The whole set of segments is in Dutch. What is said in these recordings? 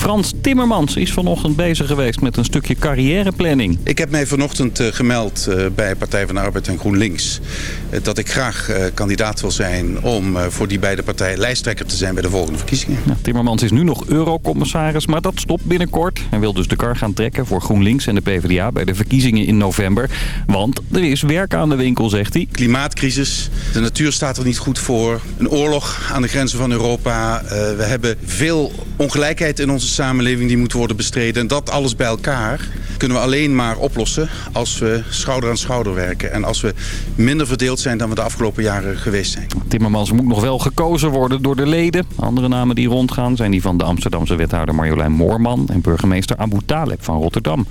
Frans Timmermans is vanochtend bezig geweest met een stukje carrièreplanning. Ik heb mij vanochtend uh, gemeld uh, bij Partij van de Arbeid en GroenLinks... Uh, dat ik graag kandidaat wil zijn om voor die beide partijen lijsttrekker te zijn bij de volgende verkiezingen. Ja, Timmermans is nu nog eurocommissaris, maar dat stopt binnenkort. Hij wil dus de kar gaan trekken voor GroenLinks en de PvdA bij de verkiezingen in november. Want er is werk aan de winkel, zegt hij. Klimaatcrisis, de natuur staat er niet goed voor. Een oorlog aan de grenzen van Europa. we hebben veel ongelijkheid in onze samenleving die moet worden bestreden. En dat alles bij elkaar kunnen we alleen maar oplossen als we schouder aan schouder werken. En als we minder verdeeld zijn dan we de afgelopen jaren geweest zijn. Timmermans moet nog wel gekozen worden door de leden. Andere namen die rondgaan zijn die van de Amsterdamse wethouder Marjolein Moorman... en burgemeester Abu Taleb van Rotterdam.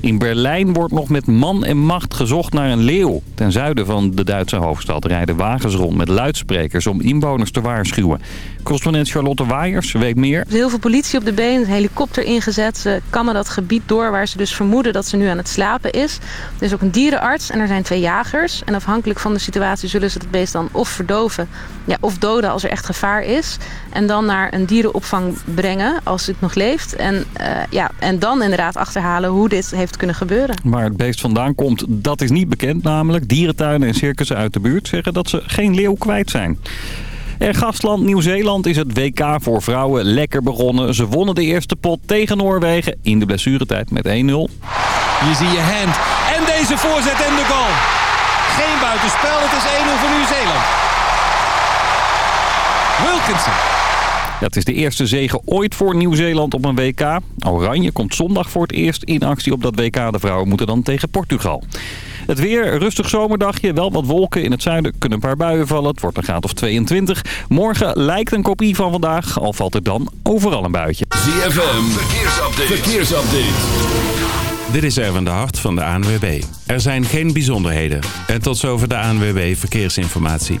In Berlijn wordt nog met man en macht gezocht naar een leeuw. Ten zuiden van de Duitse hoofdstad rijden wagens rond met luidsprekers om inwoners te waarschuwen. Correspondent Charlotte Waaiers weet meer. Heel veel politie op de been, een helikopter ingezet. Ze kammen dat gebied door waar ze dus vermoeden dat ze nu aan het slapen is. Er is ook een dierenarts en er zijn twee jagers. En afhankelijk van de situatie zullen ze het beest dan of verdoven ja, of doden als er echt gevaar is. En dan naar een dierenopvang brengen als het nog leeft. En, uh, ja, en dan inderdaad achterhalen hoe dit heeft kunnen gebeuren. Waar het beest vandaan komt, dat is niet bekend namelijk. Dierentuinen en circussen uit de buurt zeggen dat ze geen leeuw kwijt zijn. En gastland Nieuw-Zeeland is het WK voor vrouwen lekker begonnen. Ze wonnen de eerste pot tegen Noorwegen in de blessuretijd met 1-0. Hier zie je Hand en deze voorzet en de goal. Geen buitenspel, het is 1-0 voor Nieuw-Zeeland. Wilkinson. Het is de eerste zege ooit voor Nieuw-Zeeland op een WK. Oranje komt zondag voor het eerst in actie op dat WK. De vrouwen moeten dan tegen Portugal. Het weer, rustig zomerdagje, wel wat wolken. In het zuiden kunnen een paar buien vallen. Het wordt een graad of 22. Morgen lijkt een kopie van vandaag, al valt er dan overal een buitje. ZFM, verkeersupdate. verkeersupdate. Dit is Erwin de Hart van de ANWB. Er zijn geen bijzonderheden. En tot zover de ANWB Verkeersinformatie.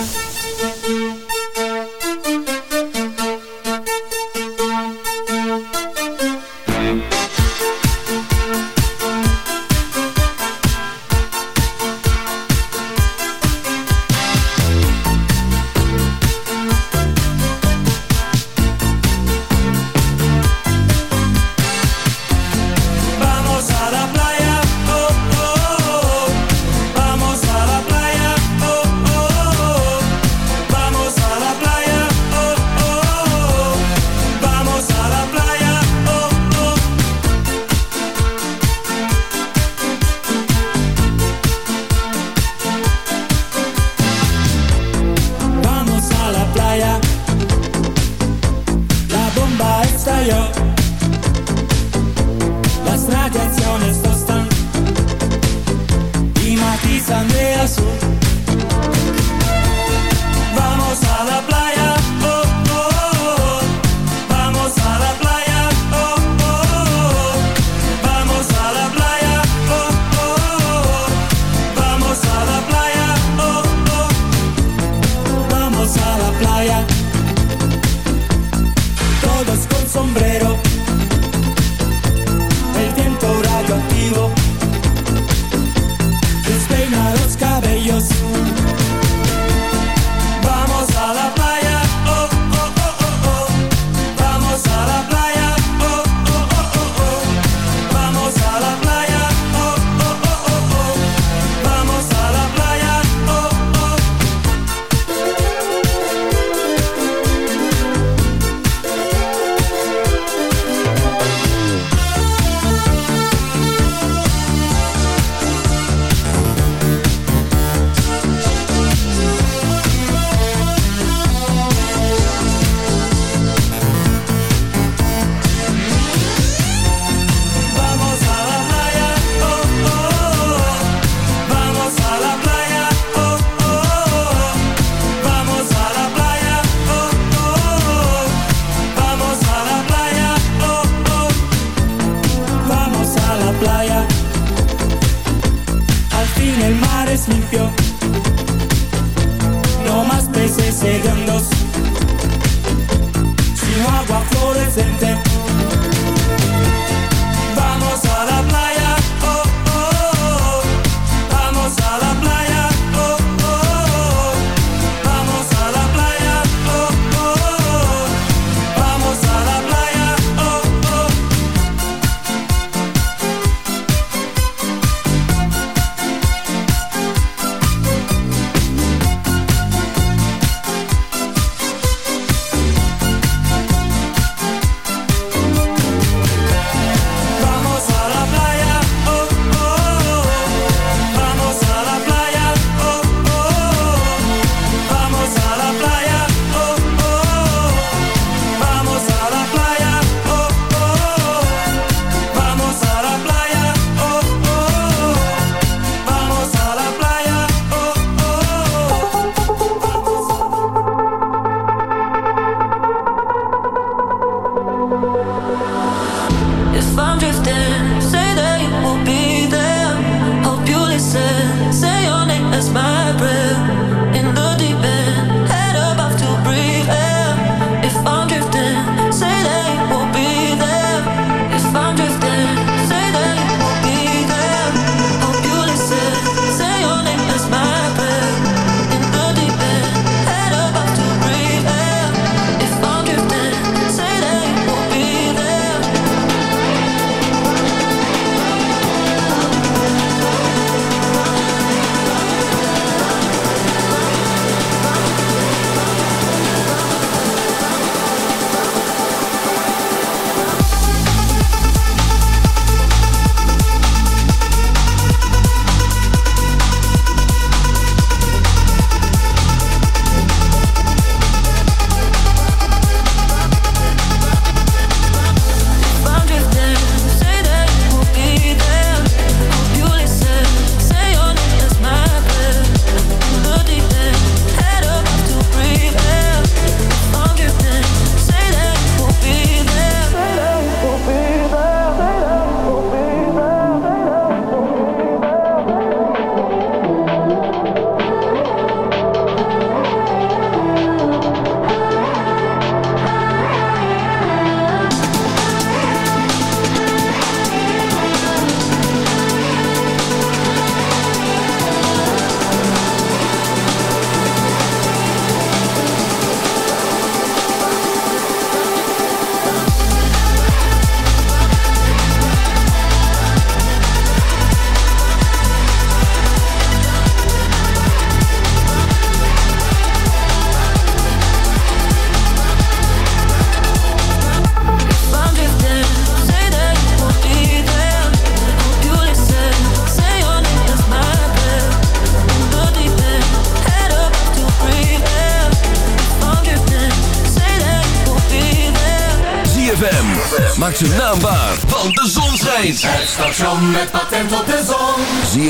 Yeah.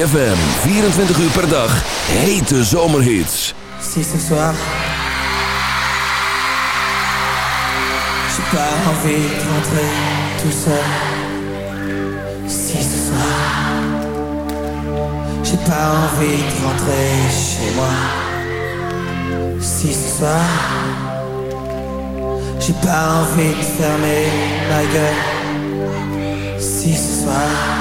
ZFM, 24 uur per dag, hete zomerhits. Si ce soir, j'ai pas envie de rentrer tout seul. Si ce soir, j'ai pas envie de rentrer chez moi. Si ce soir, J'ai pas envie de fermer ma gueule Si ce soir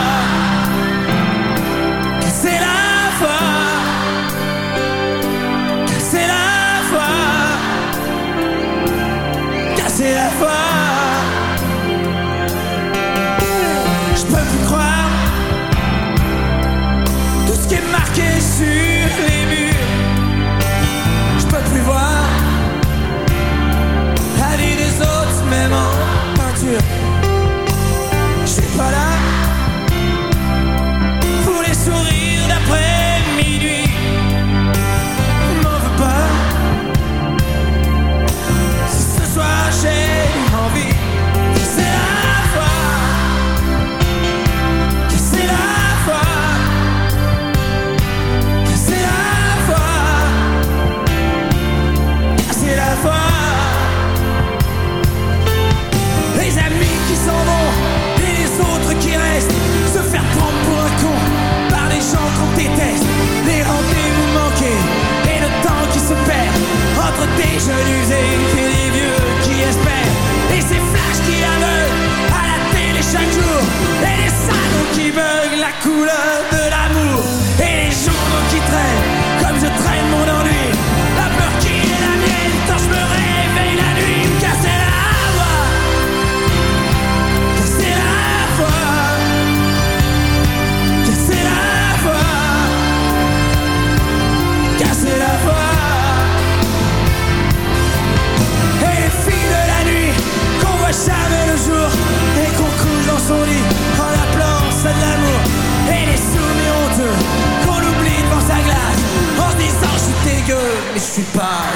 les rendez-vous manqués. Et le temps qui se perd entre des jeunes usés et les vieux qui espèrent. Et ces flashs qui aveuglent à la télé chaque jour. Et les salons qui bug la couleur de l'amour ne suis pas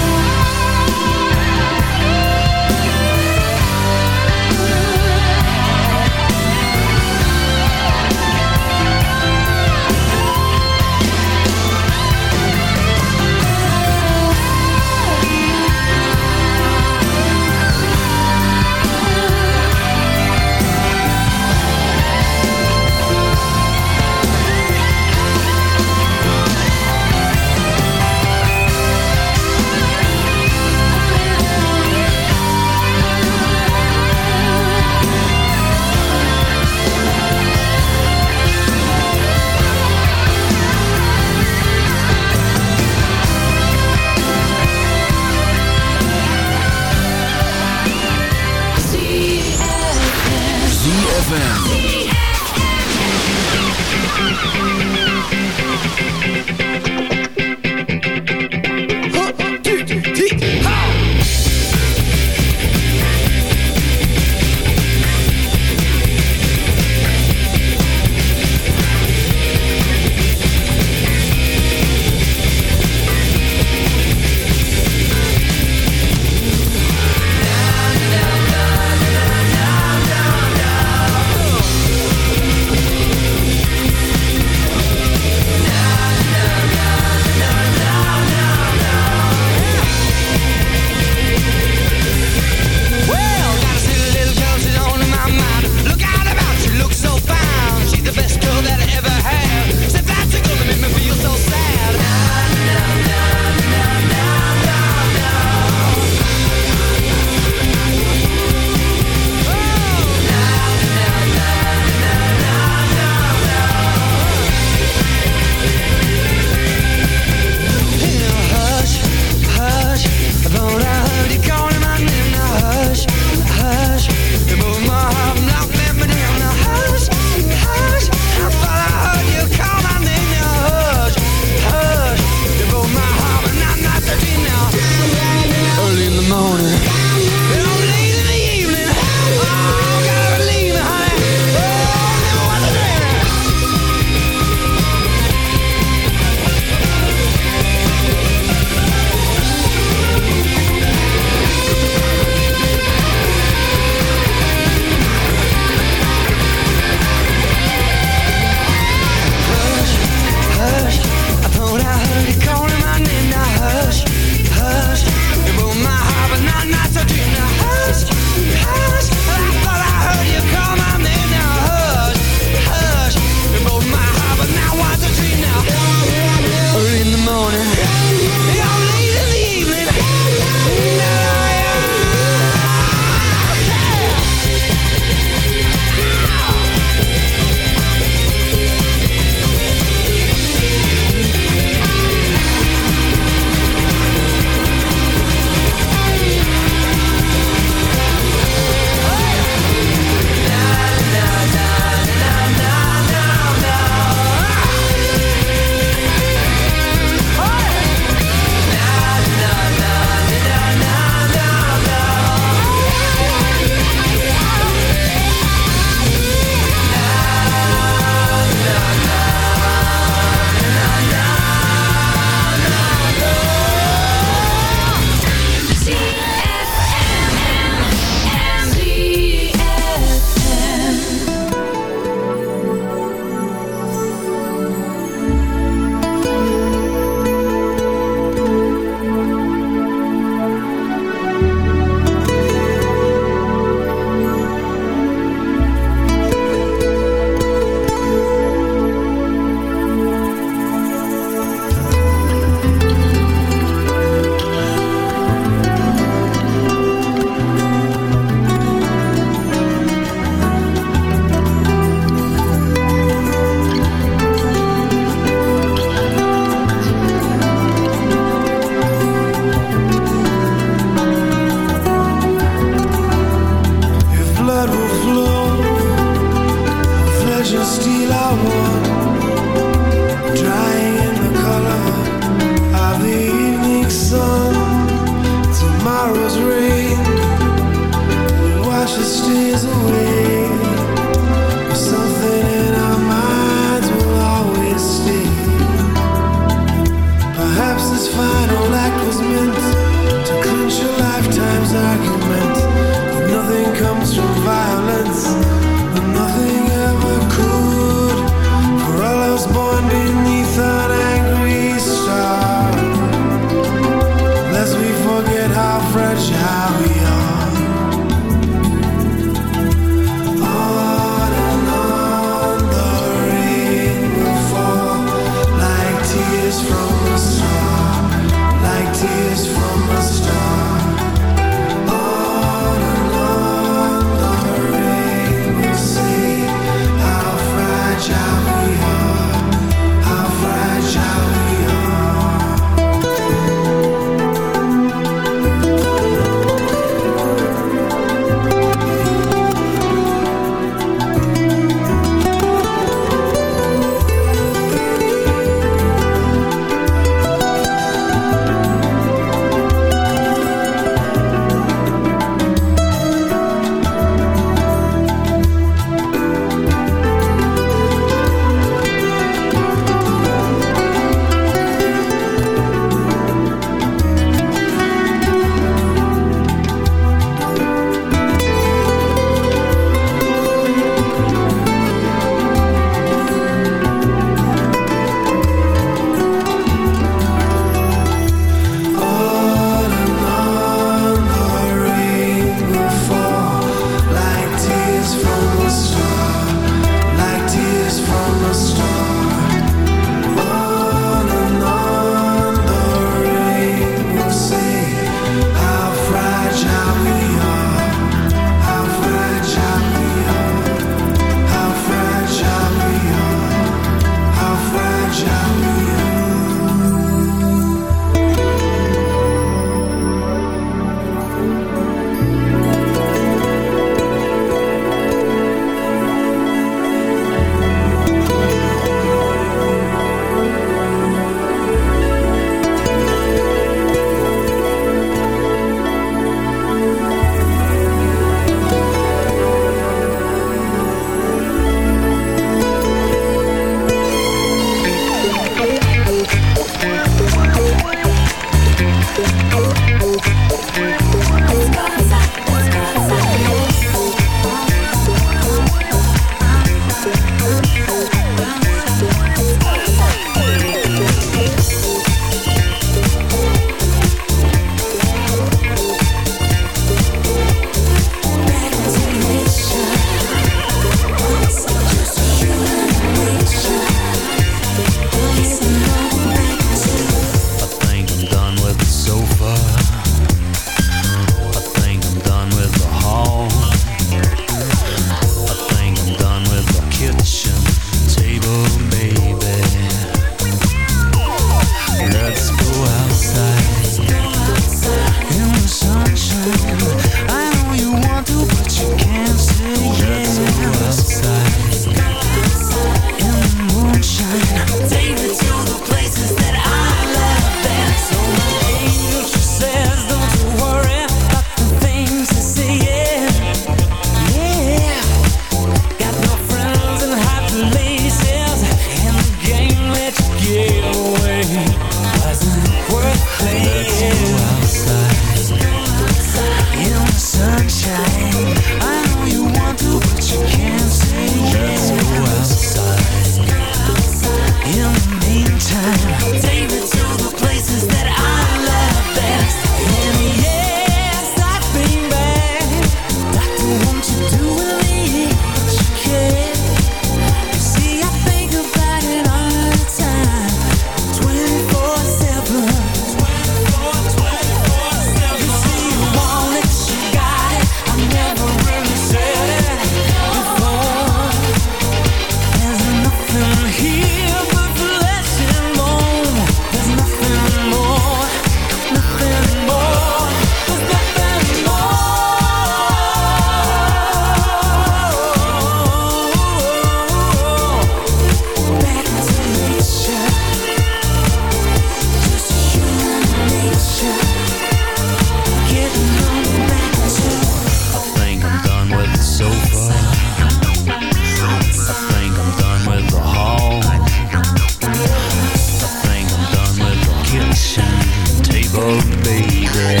table, baby.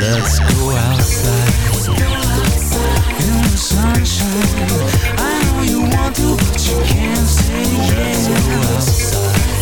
Let's go outside in the sunshine. I know you want to, but you can't stay Let's go outside.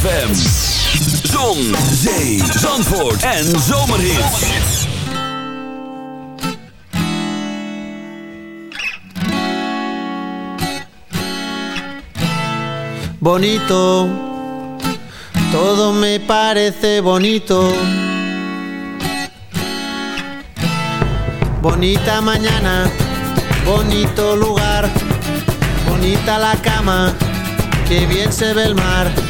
ZFM. Zon, zee, zandvoort en zomerhits. bonito, todo me parece bonito. Bonita mañana, bonito lugar, bonita la cama, que bien se ve el mar.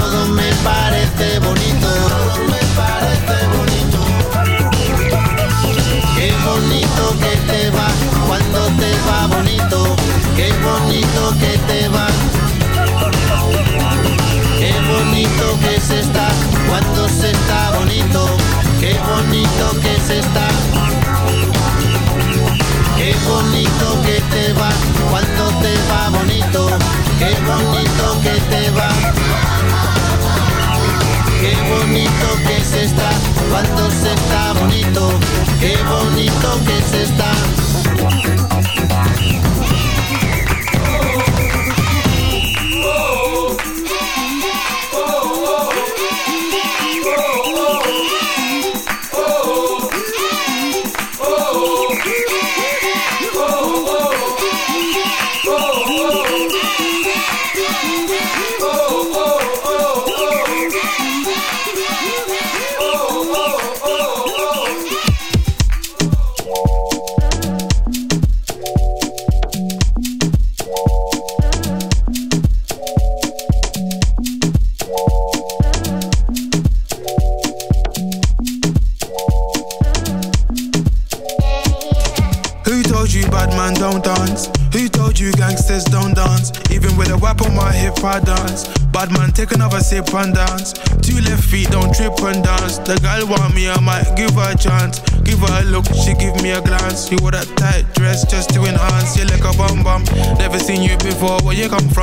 Todo me parece bonito. Todo me parece bonito. Qué bonito que te va cuando te va bonito. Qué bonito que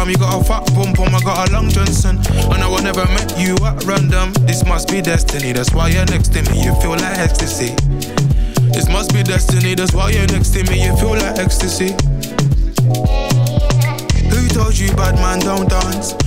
You got a fat bum bum. I got a long Johnson. And I will never met you at random. This must be destiny. That's why you're next to me. You feel like ecstasy. This must be destiny. That's why you're next to me. You feel like ecstasy. Who told you bad man don't dance?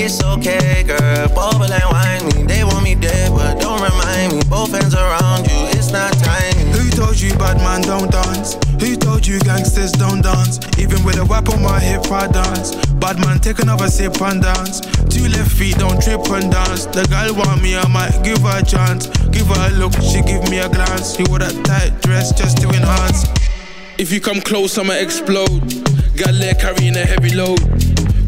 It's okay, girl, bubble and whine me. They want me dead, but don't remind me. Both hands around you, it's not time. Who told you bad man don't dance? Who told you gangsters don't dance? Even with a whip on my hip, I dance. Bad man, take another sip and dance. Two left feet, don't trip and dance. The girl want me, I might give her a chance. Give her a look, she give me a glance. She wore that tight dress just to enhance. If you come close, I'ma explode. Got leg carrying a heavy load.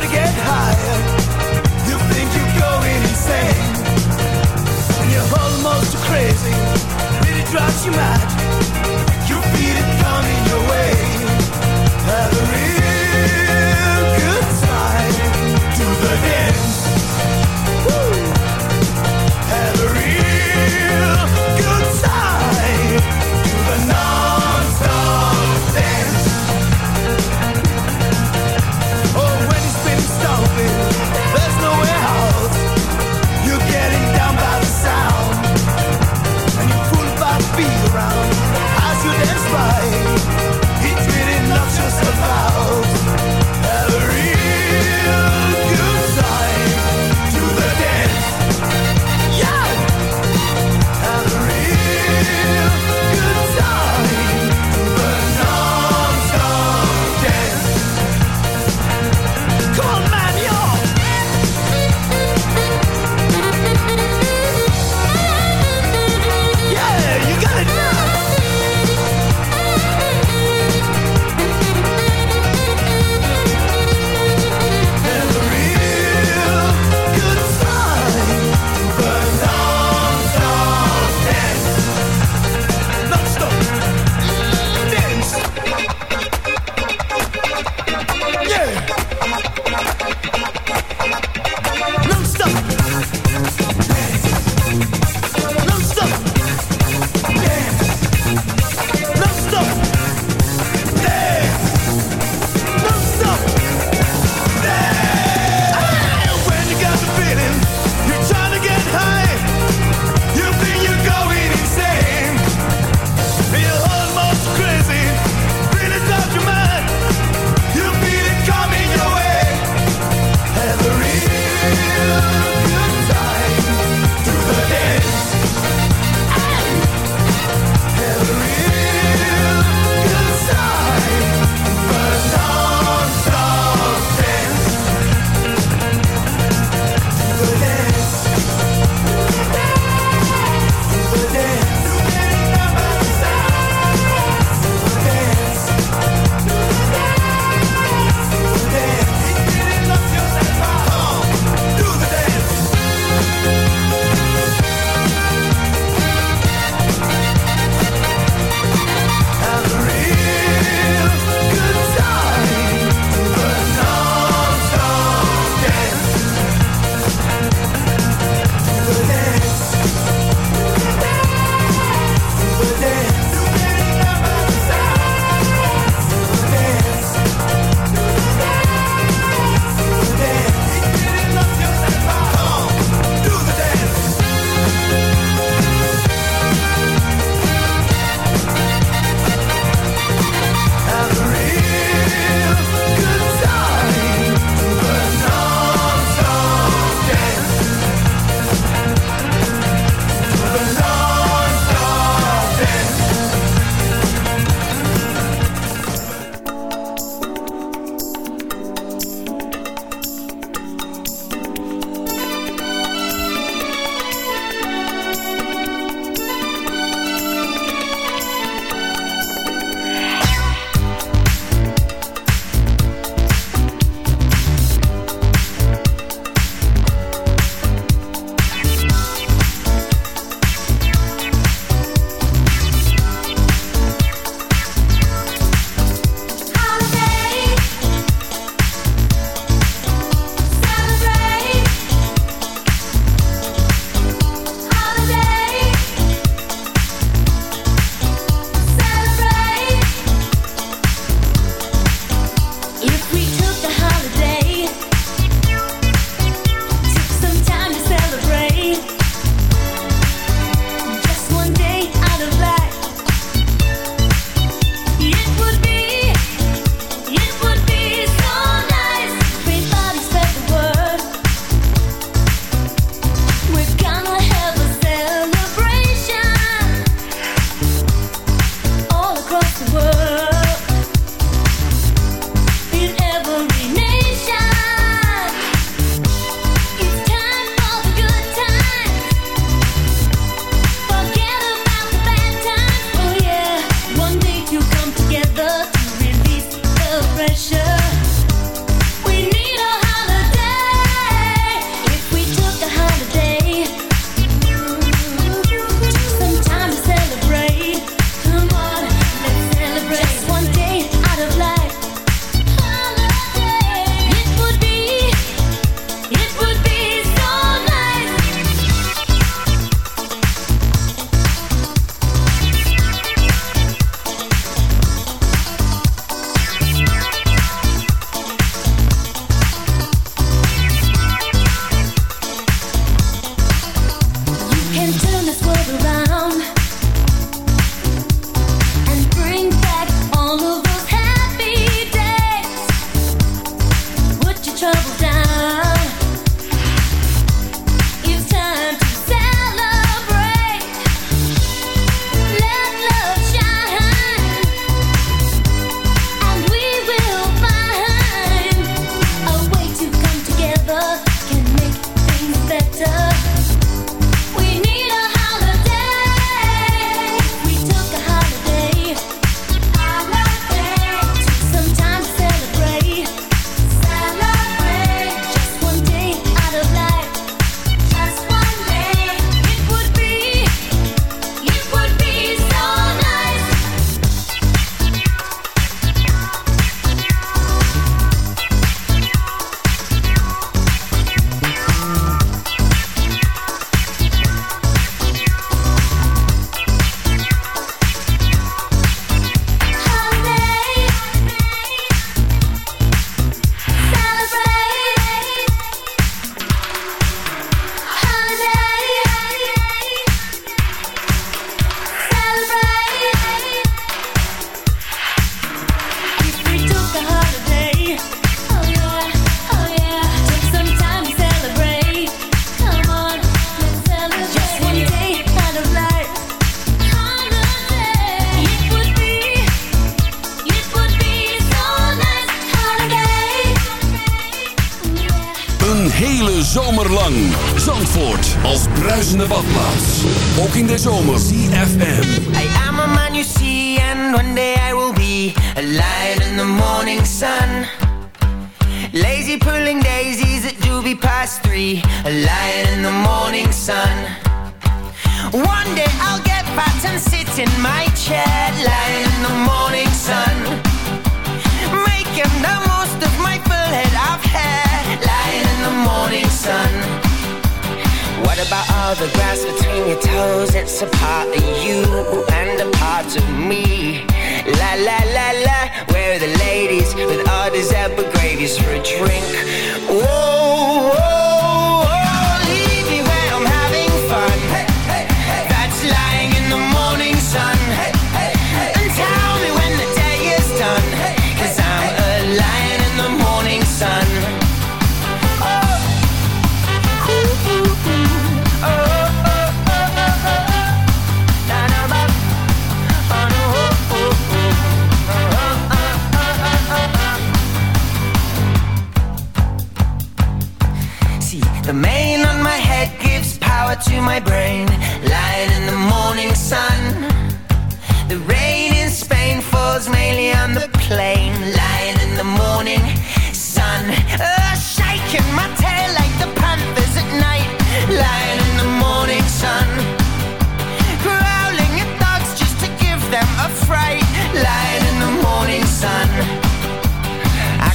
To get higher. You think you're going insane. And you're almost crazy. Drives you mad. Feel it coming your way. Have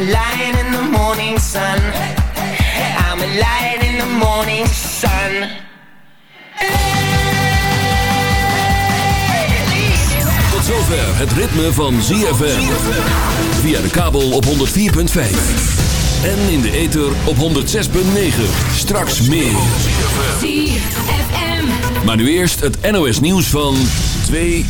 in the morning sun. I'm in the morning sun. Tot zover het ritme van ZFM. Via de kabel op 104.5. En in de ether op 106.9. Straks meer. ZFM. Maar nu eerst het NOS nieuws van 2